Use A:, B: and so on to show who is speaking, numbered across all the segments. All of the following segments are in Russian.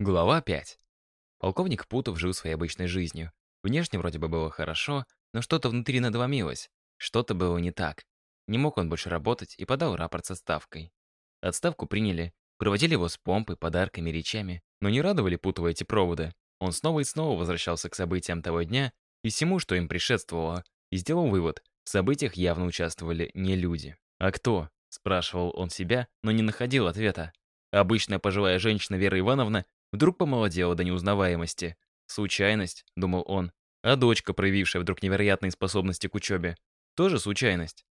A: Глава 5. Полковник Путов жил своей обычной жизнью. Внешне вроде бы было хорошо, но что-то внутри надломилось. Что-то было не так. Не мог он больше работать и подал рапорт с отставкой. Отставку приняли, проводили его с помпой, подарками, речами, но не радовали Путова эти проводы. Он снова и снова возвращался к событиям того дня и всему, что им предшествовало, и сделал вывод, в событиях явно участвовали не люди. «А кто?» – спрашивал он себя, но не находил ответа. Обычная пожилая женщина Вера Ивановна Вдруг помолодела до неузнаваемости. Случайность, думал он. А дочка, проявившая вдруг невероятные способности к учебе. Тоже случайность.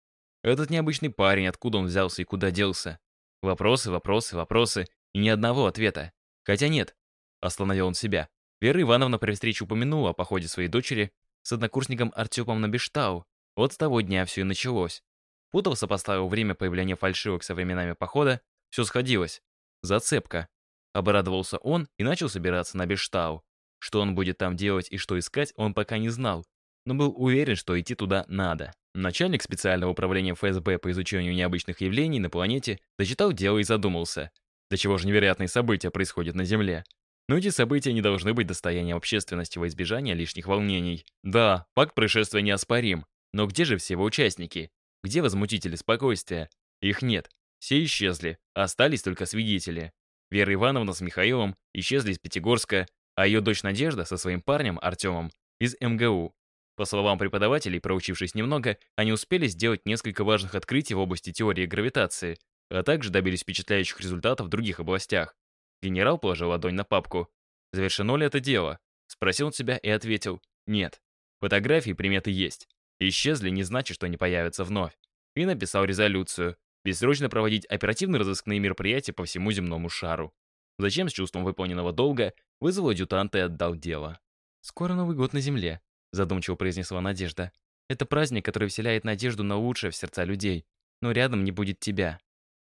A: Этот необычный парень, откуда он взялся и куда делся? Вопросы, вопросы, вопросы. И ни одного ответа. Хотя нет. Остановил он себя. Вера Ивановна при встрече упомянула о походе своей дочери с однокурсником Артемом на Бештау. Вот с того дня все и началось. Путов сопоставил время появления фальшивок со временами похода. Все сходилось. Зацепка. Обрадовался он и начал собираться на Бештау. Что он будет там делать и что искать, он пока не знал, но был уверен, что идти туда надо. Начальник специального управления ФСБ по изучению необычных явлений на планете дочитал дело и задумался. До чего же невероятные события происходят на Земле. Но эти события не должны быть достоянием общественности во избежание лишних волнений. Да, факт происшествия неоспорим. Но где же все его участники? Где возмутители спокойствия? Их нет. Все исчезли, остались только свидетели. Вера Ивановна с Михаилом исчезли из Пятигорска, а ее дочь Надежда со своим парнем Артемом из МГУ. По словам преподавателей, проучившись немного, они успели сделать несколько важных открытий в области теории гравитации, а также добились впечатляющих результатов в других областях. Генерал положил ладонь на папку. «Завершено ли это дело?» Спросил он себя и ответил «Нет». Фотографии приметы есть. Исчезли не значит, что они появятся вновь. И написал резолюцию, бессрочно проводить оперативно-розыскные мероприятия по всему земному шару. Зачем с чувством выполненного долга вызвал адъютанта и отдал дело. «Скоро Новый год на Земле», — задумчиво произнесла Надежда. «Это праздник, который вселяет надежду на лучшее в сердца людей, но рядом не будет тебя.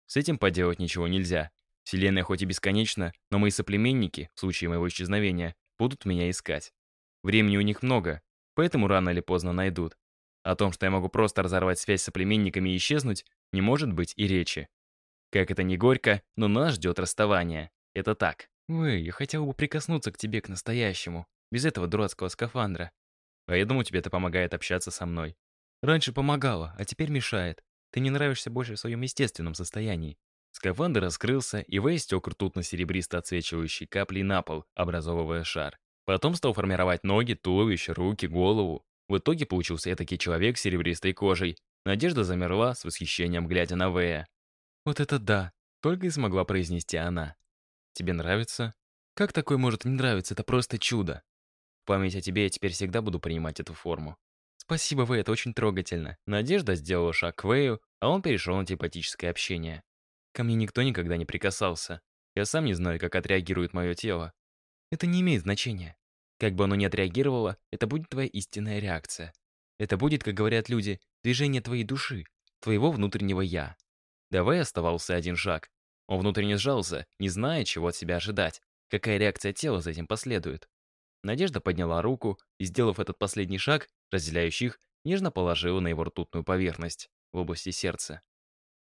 A: С этим поделать ничего нельзя. Вселенная хоть и бесконечна, но мои соплеменники, в случае моего исчезновения, будут меня искать. Времени у них много, поэтому рано или поздно найдут. О том, что я могу просто разорвать связь с соплеменниками и исчезнуть, не может быть и речи. Как это не горько, но нас ждет расставание. Это так. Вы, я хотел бы прикоснуться к тебе, к настоящему, без этого дурацкого скафандра. А я думаю, тебе это помогает общаться со мной. Раньше помогало, а теперь мешает. Ты не нравишься больше в своем естественном состоянии. Скафандр раскрылся, и Вэй стек ртутно-серебристо отсвечивающей каплей на пол, образовывая шар. Потом стал формировать ноги, туловище, руки, голову. В итоге получился этакий человек с серебристой кожей, Надежда замерла с восхищением, глядя на Вэя. «Вот это да!» — только и смогла произнести она. «Тебе нравится?» «Как такое может не нравиться? Это просто чудо!» «В память о тебе я теперь всегда буду принимать эту форму». «Спасибо, Вэй, это очень трогательно». Надежда сделала шаг к Вэю, а он перешел на телепатическое общение. «Ко мне никто никогда не прикасался. Я сам не знаю, как отреагирует мое тело. Это не имеет значения. Как бы оно ни отреагировало, это будет твоя истинная реакция. Это будет, как говорят люди, движение твоей души, твоего внутреннего «я». Давай оставался один шаг. Он внутренне сжался, не зная, чего от себя ожидать, какая реакция тела за этим последует. Надежда подняла руку и, сделав этот последний шаг, разделяющий их, нежно положила на его ртутную поверхность, в области сердца.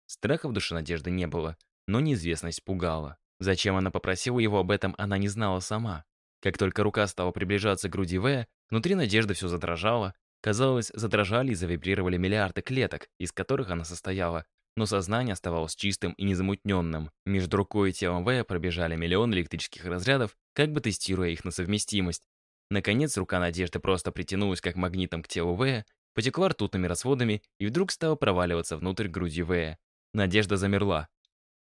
A: Страха в душе Надежды не было, но неизвестность пугала. Зачем она попросила его об этом, она не знала сама. Как только рука стала приближаться к груди В, внутри Надежды все задрожало, Казалось, задрожали и завибрировали миллиарды клеток, из которых она состояла, но сознание оставалось чистым и незамутненным. Между рукой и телом Вэя пробежали миллионы электрических разрядов, как бы тестируя их на совместимость. Наконец, рука Надежды просто притянулась как магнитом к телу Вэя, потекла ртутными расводами и вдруг стала проваливаться внутрь груди Вэя. Надежда замерла.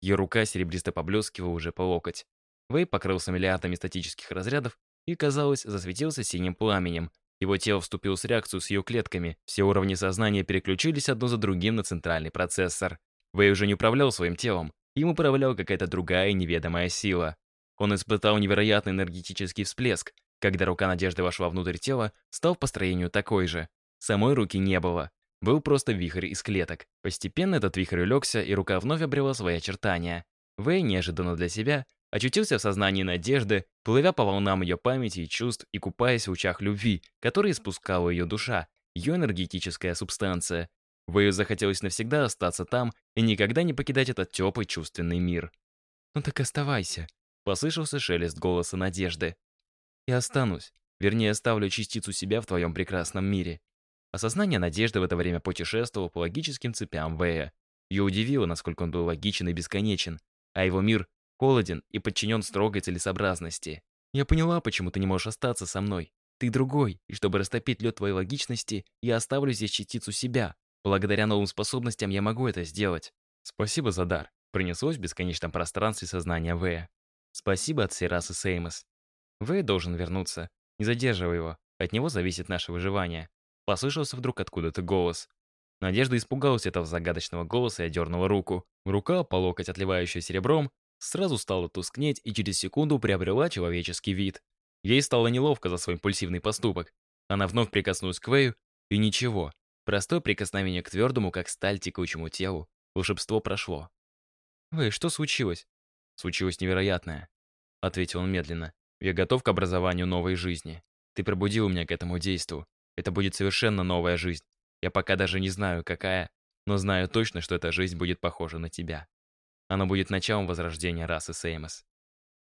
A: Ее рука серебристо поблескивала уже по локоть. Вэй покрылся миллиардами статических разрядов и, казалось, засветился синим пламенем, его тело вступило в реакцию с ее клетками. Все уровни сознания переключились одно за другим на центральный процессор. Вэй уже не управлял своим телом. Им управляла какая-то другая неведомая сила. Он испытал невероятный энергетический всплеск. Когда рука Надежды вошла внутрь тела, стал по строению такой же. Самой руки не было. Был просто вихрь из клеток. Постепенно этот вихрь улегся, и рука вновь обрела свои очертания. Вэй, неожиданно для себя, очутился в сознании надежды, плывя по волнам ее памяти и чувств и купаясь в лучах любви, которые спускала ее душа, ее энергетическая субстанция. Вэю захотелось навсегда остаться там и никогда не покидать этот теплый чувственный мир. «Ну так оставайся», Послышался шелест голоса Надежды. «Я останусь. Вернее, оставлю частицу себя в твоем прекрасном мире». Осознание Надежды в это время путешествовало по логическим цепям Вэя. Ее удивило, насколько он был логичен и бесконечен, а его мир холоден и подчинен строгой целесообразности. «Я поняла, почему ты не можешь остаться со мной. Ты другой, и чтобы растопить лед твоей логичности, я оставлю здесь частицу себя. Благодаря новым способностям я могу это сделать. Спасибо за дар. Принеслось в бесконечном пространстве сознания Вэя. Спасибо от всей расы Сеймос. Вэй должен вернуться. Не задерживай его. От него зависит наше выживание. Послышался вдруг откуда-то голос. Надежда испугалась этого загадочного голоса и одернула руку. Рука, по локоть отливающая серебром, сразу стала тускнеть и через секунду приобрела человеческий вид. Ей стало неловко за свой импульсивный поступок. Она вновь прикоснулась к Вэю, и ничего. Простое прикосновение к твердому, как сталь, текучему телу. Волшебство прошло. «Вэй, что случилось?» «Случилось невероятное», — ответил он медленно. «Я готов к образованию новой жизни. Ты пробудил меня к этому действу. Это будет совершенно новая жизнь. Я пока даже не знаю, какая, но знаю точно, что эта жизнь будет похожа на тебя. Она будет началом возрождения расы Сеймос».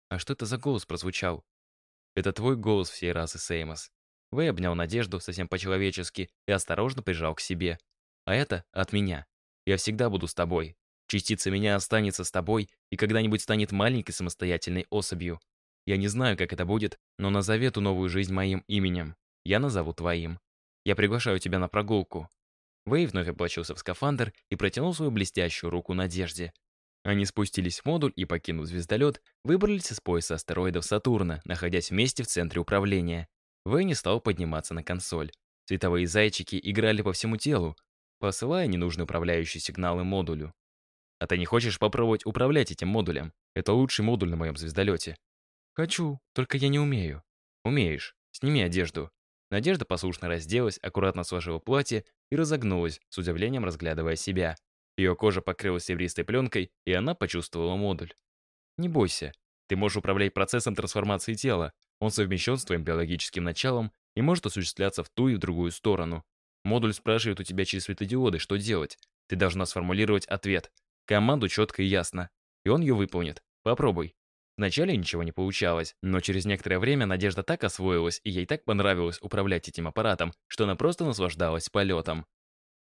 A: «А что это за голос прозвучал?» Это твой голос всей расы Сеймос. Вэй обнял Надежду совсем по-человечески и осторожно прижал к себе. А это от меня. Я всегда буду с тобой. Частица меня останется с тобой и когда-нибудь станет маленькой самостоятельной особью. Я не знаю, как это будет, но назови эту новую жизнь моим именем. Я назову твоим. Я приглашаю тебя на прогулку». Вэй вновь облачился в скафандр и протянул свою блестящую руку Надежде. Они спустились в модуль и, покинув звездолет, выбрались из пояса астероидов Сатурна, находясь вместе в центре управления. Вэй не стал подниматься на консоль. Цветовые зайчики играли по всему телу, посылая ненужные управляющие сигналы модулю. «А ты не хочешь попробовать управлять этим модулем? Это лучший модуль на моем звездолете». «Хочу, только я не умею». «Умеешь. Сними одежду». Надежда послушно разделась, аккуратно сложила платье и разогнулась, с удивлением разглядывая себя. Ее кожа покрылась серебристой пленкой, и она почувствовала модуль. Не бойся, ты можешь управлять процессом трансформации тела. Он совмещен с твоим биологическим началом и может осуществляться в ту и в другую сторону. Модуль спрашивает у тебя через светодиоды, что делать. Ты должна сформулировать ответ. Команду четко и ясно. И он ее выполнит. Попробуй. Вначале ничего не получалось, но через некоторое время Надежда так освоилась, и ей так понравилось управлять этим аппаратом, что она просто наслаждалась полетом.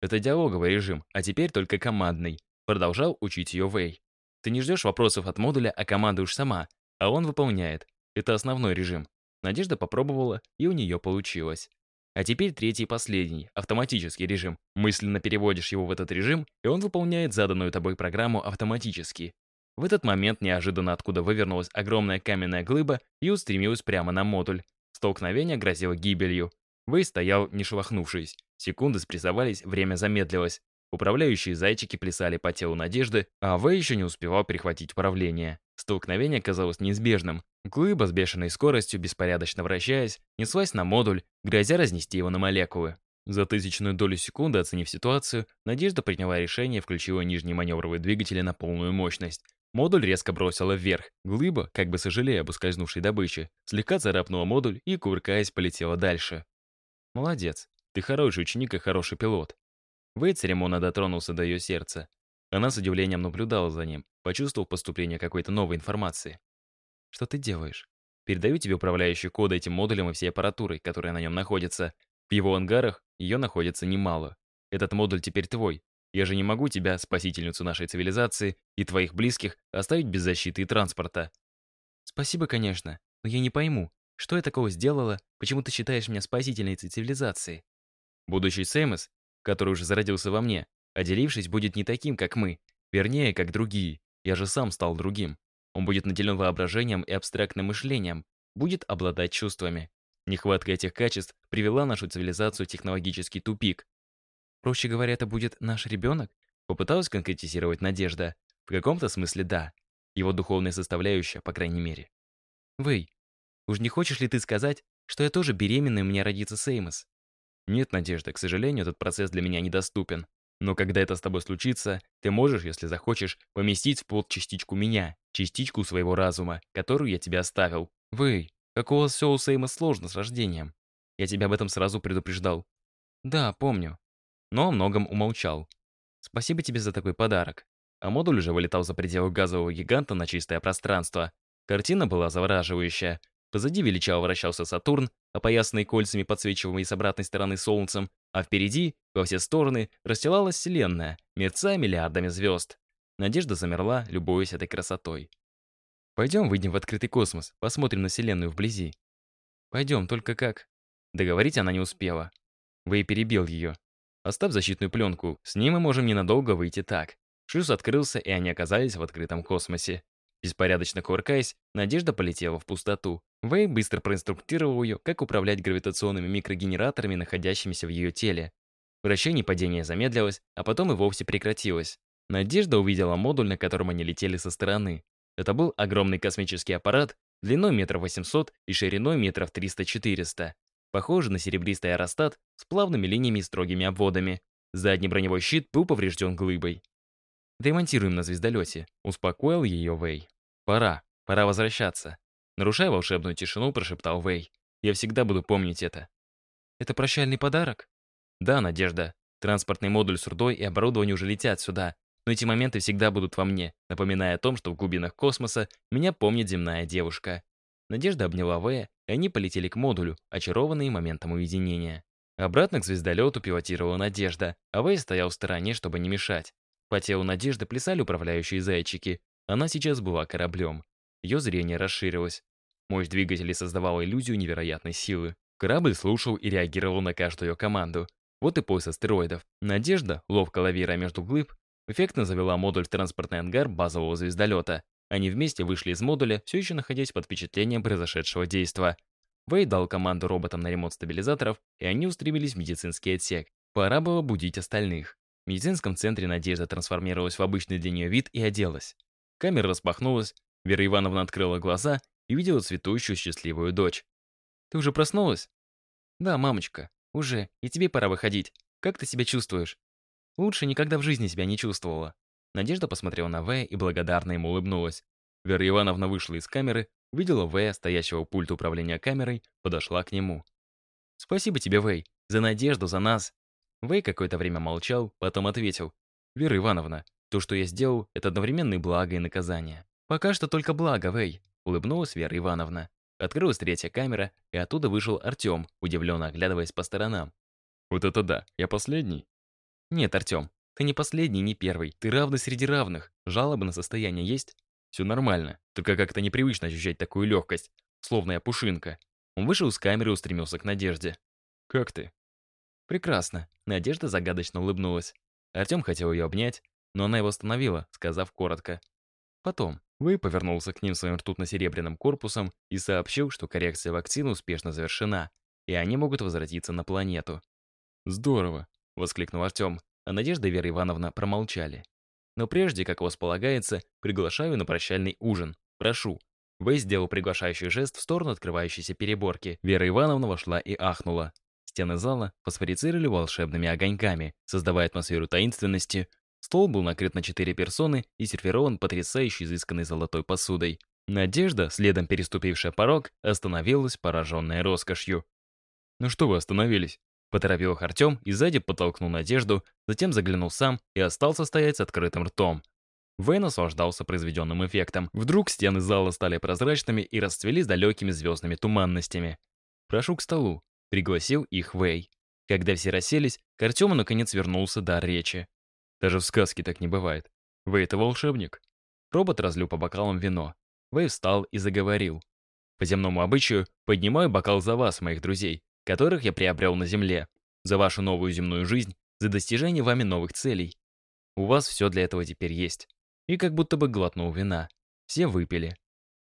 A: Это диалоговый режим, а теперь только командный. Продолжал учить ее Вэй. Ты не ждешь вопросов от модуля, а командуешь сама, а он выполняет. Это основной режим. Надежда попробовала, и у нее получилось. А теперь третий и последний, автоматический режим. Мысленно переводишь его в этот режим, и он выполняет заданную тобой программу автоматически. В этот момент неожиданно откуда вывернулась огромная каменная глыба и устремилась прямо на модуль. Столкновение грозило гибелью. Вэй стоял, не шелохнувшись. Секунды спрессовались, время замедлилось. Управляющие зайчики плясали по телу Надежды, а Вэй еще не успевал перехватить управление. Столкновение казалось неизбежным. Глыба с бешеной скоростью, беспорядочно вращаясь, неслась на модуль, грозя разнести его на молекулы. За тысячную долю секунды, оценив ситуацию, Надежда приняла решение включила нижние маневровые двигатели на полную мощность. Модуль резко бросила вверх. Глыба, как бы сожалея об ускользнувшей добыче, слегка царапнула модуль и, кувыркаясь, полетела дальше. «Молодец. Ты хороший ученик и хороший пилот». Вейд церемонно дотронулся до ее сердца. Она с удивлением наблюдала за ним, почувствовав поступление какой-то новой информации. «Что ты делаешь?» «Передаю тебе управляющий коды этим модулем и всей аппаратурой, которая на нем находится. В его ангарах ее находится немало. Этот модуль теперь твой. Я же не могу тебя, спасительницу нашей цивилизации, и твоих близких оставить без защиты и транспорта». «Спасибо, конечно, но я не пойму, что я такого сделала? Почему ты считаешь меня спасительницей цивилизации? Будущий Сэмос, который уже зародился во мне, отделившись, будет не таким, как мы. Вернее, как другие. Я же сам стал другим. Он будет наделен воображением и абстрактным мышлением, будет обладать чувствами. Нехватка этих качеств привела нашу цивилизацию в технологический тупик. Проще говоря, это будет наш ребенок? Попыталась конкретизировать Надежда. В каком-то смысле да. Его духовная составляющая, по крайней мере. Вэй, Уж не хочешь ли ты сказать, что я тоже беременна и у меня родится Сеймос? Нет, Надежда, к сожалению, этот процесс для меня недоступен. Но когда это с тобой случится, ты можешь, если захочешь, поместить в плод частичку меня, частичку своего разума, которую я тебе оставил. Вы, как у вас все у Сейма сложно с рождением. Я тебя об этом сразу предупреждал. Да, помню. Но о многом умолчал. Спасибо тебе за такой подарок. А модуль уже вылетал за пределы газового гиганта на чистое пространство. Картина была завораживающая. Позади величаво вращался Сатурн, опоясанный кольцами, подсвечиваемый с обратной стороны Солнцем, а впереди, во все стороны, расстилалась Вселенная, мерцая миллиардами звезд. Надежда замерла, любуясь этой красотой. «Пойдем выйдем в открытый космос, посмотрим на Вселенную вблизи». «Пойдем, только как?» Договорить она не успела. Вэй перебил ее. «Оставь защитную пленку, с ней мы можем ненадолго выйти так». Шлюз открылся, и они оказались в открытом космосе. Беспорядочно кувыркаясь, Надежда полетела в пустоту. Вэй быстро проинструктировал ее, как управлять гравитационными микрогенераторами, находящимися в ее теле. Вращение падения замедлилось, а потом и вовсе прекратилось. Надежда увидела модуль, на котором они летели со стороны. Это был огромный космический аппарат, длиной метров 800 и шириной метров 300-400. Похожий на серебристый аэростат с плавными линиями и строгими обводами. Задний броневой щит был поврежден глыбой. «Ремонтируем на звездолете», — успокоил ее Вэй. «Пора, пора возвращаться». Нарушая волшебную тишину, прошептал Вэй. «Я всегда буду помнить это». «Это прощальный подарок?» «Да, Надежда. Транспортный модуль с рудой и оборудование уже летят сюда, но эти моменты всегда будут во мне, напоминая о том, что в глубинах космоса меня помнит земная девушка». Надежда обняла Вэя, и они полетели к модулю, очарованные моментом уединения. Обратно к звездолету пилотировала Надежда, а Вэй стоял в стороне, чтобы не мешать. По телу Надежды плясали управляющие зайчики. Она сейчас была кораблем. Ее зрение расширилось. Мощь двигателей создавала иллюзию невероятной силы. Корабль слушал и реагировал на каждую ее команду. Вот и пояс астероидов. Надежда, ловко лавируя между глыб, эффектно завела модуль в транспортный ангар базового звездолета. Они вместе вышли из модуля, все еще находясь под впечатлением произошедшего действа. Вэй дал команду роботам на ремонт стабилизаторов, и они устремились в медицинский отсек. Пора было будить остальных. В медицинском центре Надежда трансформировалась в обычный для нее вид и оделась. Камера распахнулась, Вера Ивановна открыла глаза и увидела цветущую счастливую дочь. «Ты уже проснулась?» «Да, мамочка, уже, и тебе пора выходить. Как ты себя чувствуешь?» «Лучше никогда в жизни себя не чувствовала». Надежда посмотрела на Вэя и благодарно ему улыбнулась. Вера Ивановна вышла из камеры, увидела Вэя, стоящего у пульта управления камерой, подошла к нему. «Спасибо тебе, Вэй, за надежду, за нас. Вэй какое-то время молчал, потом ответил. «Вера Ивановна, то, что я сделал, это одновременно благо, и наказание». «Пока что только благо, Вэй», — улыбнулась Вера Ивановна. Открылась третья камера, и оттуда вышел Артем, удивленно оглядываясь по сторонам.
B: «Вот это да, я последний?»
A: «Нет, Артем, ты не последний, не первый. Ты равный среди равных. Жалобы на состояние есть?»
B: «Все нормально, только как-то непривычно ощущать такую легкость, словно я пушинка».
A: Он вышел из камеры и устремился к Надежде.
B: «Как ты?»
A: «Прекрасно», — Надежда загадочно улыбнулась. Артем хотел ее обнять, но она его остановила, сказав коротко. «Потом». Вэй повернулся к ним своим ртутно-серебряным корпусом и сообщил, что коррекция вакцины успешно завершена, и они могут возвратиться на планету.
B: «Здорово», —
A: воскликнул Артем, а Надежда и Вера Ивановна промолчали. «Но прежде, как у вас полагается, приглашаю на прощальный ужин. Прошу». Вэй сделал приглашающий жест в сторону открывающейся переборки. Вера Ивановна вошла и ахнула. Стены зала фосфорицировали волшебными огоньками, создавая атмосферу таинственности. Стол был накрыт на четыре персоны и сервирован потрясающей изысканной золотой посудой. Надежда, следом переступившая порог, остановилась, пораженная роскошью.
B: «Ну что вы остановились?»
A: Поторопил их Артем и сзади подтолкнул Надежду, затем заглянул сам и остался стоять с открытым ртом. Вэй наслаждался произведенным эффектом. Вдруг стены зала стали прозрачными и расцвели с далекими звездными туманностями. «Прошу к столу», Пригласил их Вэй. Когда все расселись, к Артему наконец вернулся дар речи.
B: Даже в сказке так не бывает. Вэй — это волшебник.
A: Робот разлил по бокалам вино. Вэй встал и заговорил. По земному обычаю поднимаю бокал за вас, моих друзей, которых я приобрел на земле, за вашу новую земную жизнь, за достижение вами новых целей. У вас все для этого теперь есть. И как будто бы глотнул вина. Все выпили.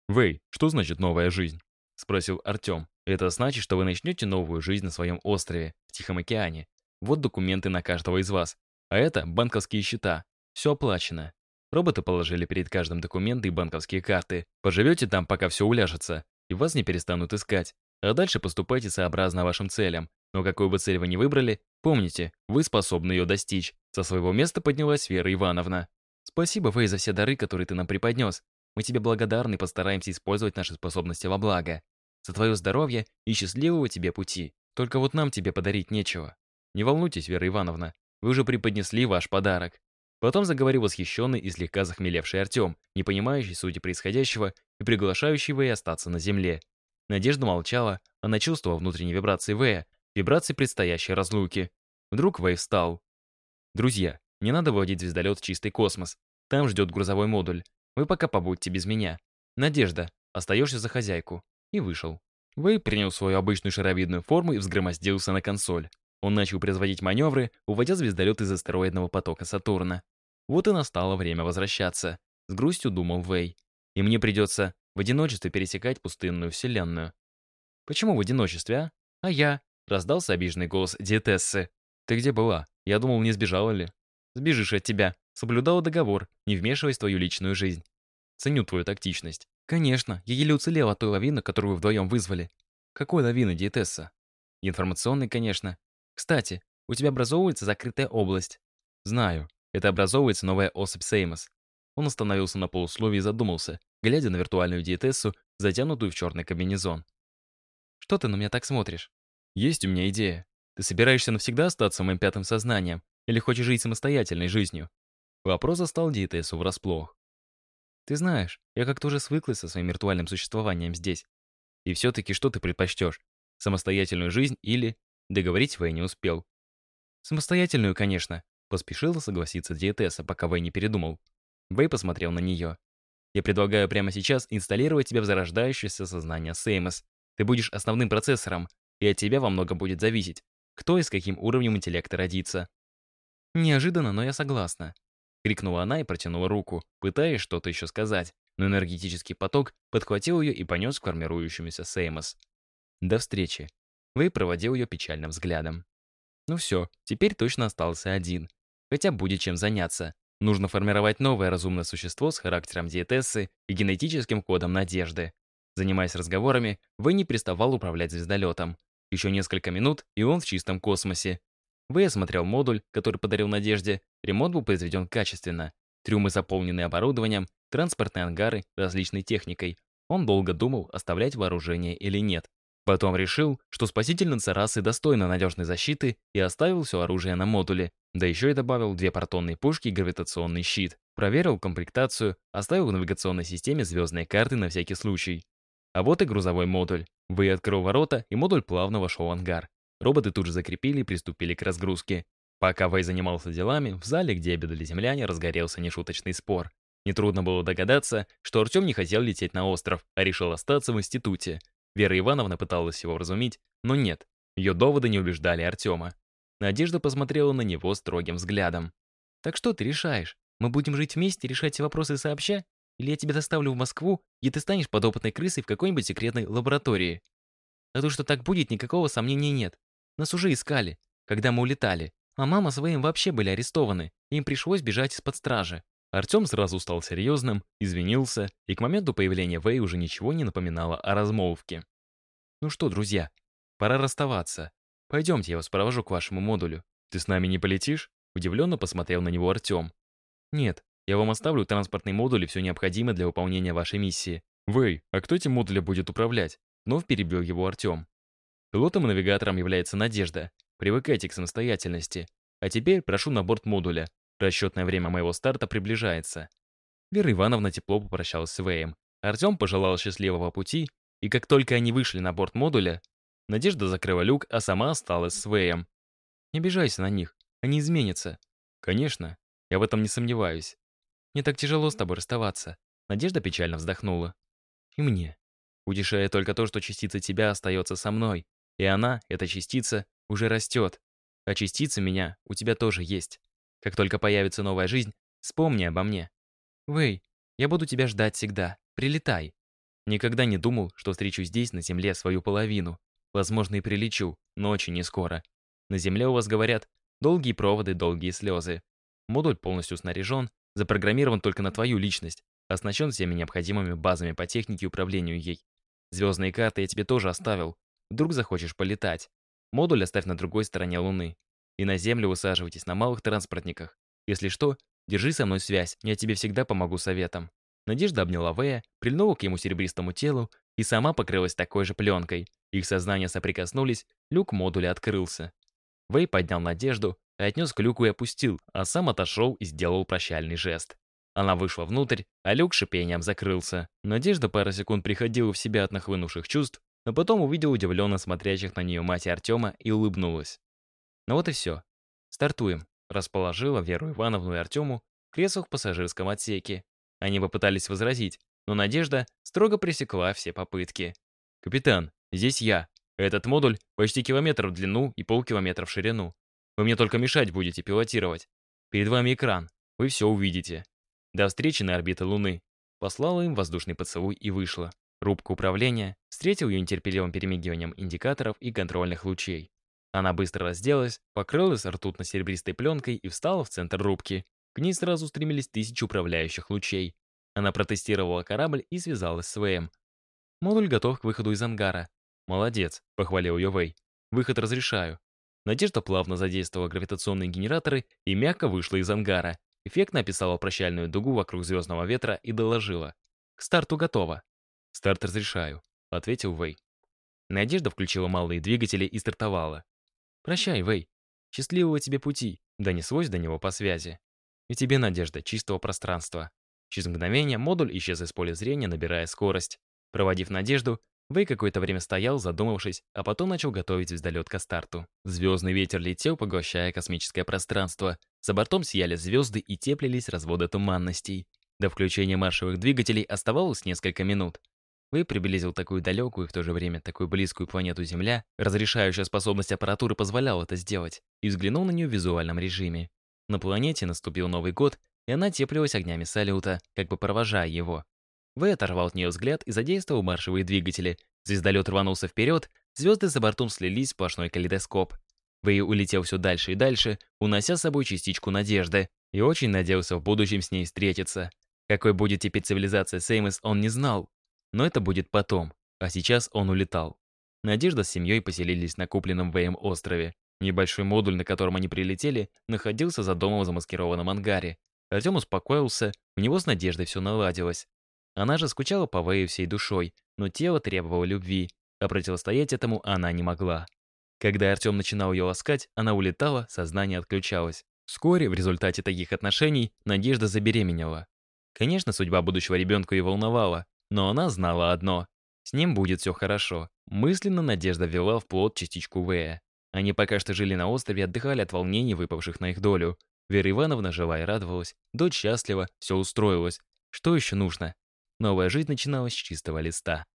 B: «Вэй, что значит новая жизнь?» — спросил Артем.
A: Это значит, что вы начнете новую жизнь на своем острове, в Тихом океане. Вот документы на каждого из вас. А это банковские счета. Все оплачено. Роботы положили перед каждым документы и банковские карты. Поживете там, пока все уляжется, и вас не перестанут искать. А дальше поступайте сообразно вашим целям. Но какую бы цель вы ни выбрали, помните, вы способны ее достичь. Со своего места поднялась Вера Ивановна. Спасибо, Вэй, за все дары, которые ты нам преподнес. Мы тебе благодарны и постараемся использовать наши способности во благо за твое здоровье и счастливого тебе пути. Только вот нам тебе подарить нечего. Не волнуйтесь, Вера Ивановна, вы уже преподнесли ваш подарок. Потом заговорил восхищенный и слегка захмелевший Артем, не понимающий сути происходящего и приглашающий Вэй остаться на земле. Надежда молчала, она чувствовала внутренние вибрации Вэя, вибрации предстоящей разлуки. Вдруг Вэй встал. «Друзья, не надо выводить звездолет в чистый космос. Там ждет грузовой модуль. Вы пока побудьте без меня. Надежда, остаешься за хозяйку». И вышел. Вэй принял свою обычную шаровидную форму и взгромоздился на консоль. Он начал производить маневры, уводя звездолет из астероидного потока Сатурна. Вот и настало время возвращаться. С грустью думал Вэй. И мне придется в одиночестве пересекать пустынную вселенную. Почему в одиночестве, а? А я? Раздался обиженный голос диетессы. Ты где была? Я думал, не сбежала ли? Сбежишь от тебя. Соблюдала договор, не вмешиваясь в твою личную жизнь. Ценю твою тактичность. Конечно, я еле уцелела от той лавины, которую вы вдвоем вызвали. Какой лавины, диетесса? Информационной, конечно. Кстати, у тебя образовывается закрытая область. Знаю, это образовывается новая особь Сеймос. Он остановился на полусловии и задумался, глядя на виртуальную диетессу, затянутую в черный комбинезон. «Что ты на меня так смотришь?» «Есть у меня идея. Ты собираешься навсегда остаться моим пятым сознанием или хочешь жить самостоятельной жизнью?» Вопрос застал диетессу врасплох. «Ты знаешь, я как-то уже свыклась со своим виртуальным существованием здесь. И все-таки что ты предпочтешь? Самостоятельную жизнь или...» Договорить Вэй не успел. «Самостоятельную, конечно», — поспешила согласиться диетесса, пока Вэй не передумал. Вэй посмотрел на нее. «Я предлагаю прямо сейчас инсталлировать тебя в зарождающееся сознание Сеймос. Ты будешь основным процессором, и от тебя во многом будет зависеть, кто и с каким уровнем интеллекта родится». «Неожиданно, но я согласна», — крикнула она и протянула руку, пытаясь что-то еще сказать, но энергетический поток подхватил ее и понес к формирующемуся Сеймос. «До встречи». Вэй проводил ее печальным взглядом. Ну все, теперь точно остался один. Хотя будет чем заняться. Нужно формировать новое разумное существо с характером диетессы и генетическим кодом надежды. Занимаясь разговорами, Вэй не переставал управлять звездолетом. Еще несколько минут, и он в чистом космосе. Вэй осмотрел модуль, который подарил Надежде. Ремонт был произведен качественно. Трюмы заполнены оборудованием, транспортные ангары различной техникой. Он долго думал, оставлять вооружение или нет. Потом решил, что спасительница расы достойна надежной защиты и оставил все оружие на модуле. Да еще и добавил две портонные пушки и гравитационный щит. Проверил комплектацию, оставил в навигационной системе звездные карты на всякий случай. А вот и грузовой модуль. Вы открыл ворота, и модуль плавно вошел в ангар. Роботы тут же закрепили и приступили к разгрузке. Пока Вэй занимался делами, в зале, где обедали земляне, разгорелся нешуточный спор. Нетрудно было догадаться, что Артем не хотел лететь на остров, а решил остаться в институте. Вера Ивановна пыталась его вразумить, но нет, ее доводы не убеждали Артема. Надежда посмотрела на него строгим взглядом. «Так что ты решаешь? Мы будем жить вместе, решать все вопросы сообща? Или я тебя доставлю в Москву, и ты станешь подопытной крысой в какой-нибудь секретной лаборатории?» А то, что так будет, никакого сомнения нет. Нас уже искали, когда мы улетали. А мама с Вэем вообще были арестованы, им пришлось бежать из-под стражи. Артем сразу стал серьезным, извинился, и к моменту появления Вэй уже ничего не напоминало о размолвке. «Ну что, друзья, пора расставаться. Пойдемте, я вас провожу к вашему модулю. Ты с нами не полетишь?» Удивленно посмотрел на него Артем. «Нет, я вам оставлю транспортный модуль и все необходимое для выполнения вашей миссии». «Вэй, а кто этим модулем будет управлять?» Вновь перебил его Артем. Пилотом и навигатором является Надежда. Привыкайте к самостоятельности. А теперь прошу на борт модуля. Расчетное время моего старта приближается. Вера Ивановна тепло попрощалась с Вэем. Артем пожелал счастливого пути, и как только они вышли на борт модуля, Надежда закрыла люк, а сама осталась с Вэем. «Не обижайся на них, они изменятся». «Конечно, я в этом не сомневаюсь. Мне так тяжело с тобой расставаться». Надежда печально вздохнула. «И мне. Утешает только то, что частица тебя остается со мной, и она, эта частица, уже растет. А частица меня у тебя тоже есть. Как только появится новая жизнь, вспомни обо мне. Вэй, я буду тебя ждать всегда. Прилетай. Никогда не думал, что встречу здесь, на Земле, свою половину. Возможно, и прилечу, но очень не скоро. На Земле у вас говорят «долгие проводы, долгие слезы». Модуль полностью снаряжен, запрограммирован только на твою личность, оснащен всеми необходимыми базами по технике и управлению ей. Звездные карты я тебе тоже оставил. Вдруг захочешь полетать. Модуль оставь на другой стороне Луны. И на Землю высаживайтесь на малых транспортниках. Если что, держи со мной связь, я тебе всегда помогу советом». Надежда обняла Вэя, прильнула к ему серебристому телу и сама покрылась такой же пленкой. Их сознания соприкоснулись, люк модуля открылся. Вэй поднял Надежду, отнес к люку и опустил, а сам отошел и сделал прощальный жест. Она вышла внутрь, а люк шипением закрылся. Надежда пару секунд приходила в себя от нахлынувших чувств, но потом увидела удивленно смотрящих на нее мать и Артема и улыбнулась. Ну вот и все. Стартуем. Расположила Веру Ивановну и Артему креслах в пассажирском отсеке. Они попытались возразить, но Надежда строго пресекла все попытки. «Капитан, здесь я. Этот модуль почти километр в длину и полкилометра в ширину. Вы мне только мешать будете пилотировать. Перед вами экран. Вы все увидите. До встречи на орбите Луны. Послала им воздушный поцелуй и вышла. Рубка управления встретил ее нетерпеливым перемигиванием индикаторов и контрольных лучей. Она быстро разделась, покрылась ртутно-серебристой пленкой и встала в центр рубки. К ней сразу стремились тысячи управляющих лучей. Она протестировала корабль и связалась с ВМ. Модуль готов к выходу из ангара. «Молодец», — похвалил ее Вэй. «Выход разрешаю». Надежда плавно задействовала гравитационные генераторы и мягко вышла из ангара. Эффектно описала прощальную дугу вокруг звездного ветра и доложила. «К старту готово». «Старт разрешаю», — ответил Вэй. Надежда включила малые двигатели и стартовала. «Прощай, Вэй. Счастливого тебе пути», — донеслось до него по связи. «И тебе, Надежда, чистого пространства». Через мгновение модуль исчез из поля зрения, набирая скорость. Проводив Надежду, Вэй какое-то время стоял, задумавшись, а потом начал готовить звездолет к старту. Звездный ветер летел, поглощая космическое пространство. За бортом сияли звезды и теплились разводы туманностей. До включения маршевых двигателей оставалось несколько минут. Вэй приблизил такую далекую и в то же время такую близкую планету Земля, разрешающая способность аппаратуры позволяла это сделать, и взглянул на нее в визуальном режиме. На планете наступил Новый год, и она теплилась огнями салюта, как бы провожая его. Вэй оторвал от нее взгляд и задействовал маршевые двигатели. Звездолет рванулся вперед, звезды за бортом слились в сплошной калейдоскоп. Вэй улетел все дальше и дальше, унося с собой частичку надежды, и очень надеялся в будущем с ней встретиться. Какой будет теперь цивилизация Сеймос, он не знал. Но это будет потом, а сейчас он улетал. Надежда с семьей поселились на купленном ВМ острове. Небольшой модуль, на котором они прилетели, находился за домом в замаскированном ангаре. Артем успокоился, у него с Надеждой все наладилось. Она же скучала по Вэю всей душой, но тело требовало любви, а противостоять этому она не могла. Когда Артем начинал ее ласкать, она улетала, сознание отключалось. Вскоре, в результате таких отношений, Надежда забеременела. Конечно, судьба будущего ребенка ее волновала, но она знала одно — с ним будет все хорошо. Мысленно Надежда вела в плод частичку Вэя. Они пока что жили на острове, отдыхали от волнений, выпавших на их долю. Вера Ивановна жила и радовалась, дочь счастлива, все устроилось. Что еще нужно? Новая жизнь начиналась с чистого листа.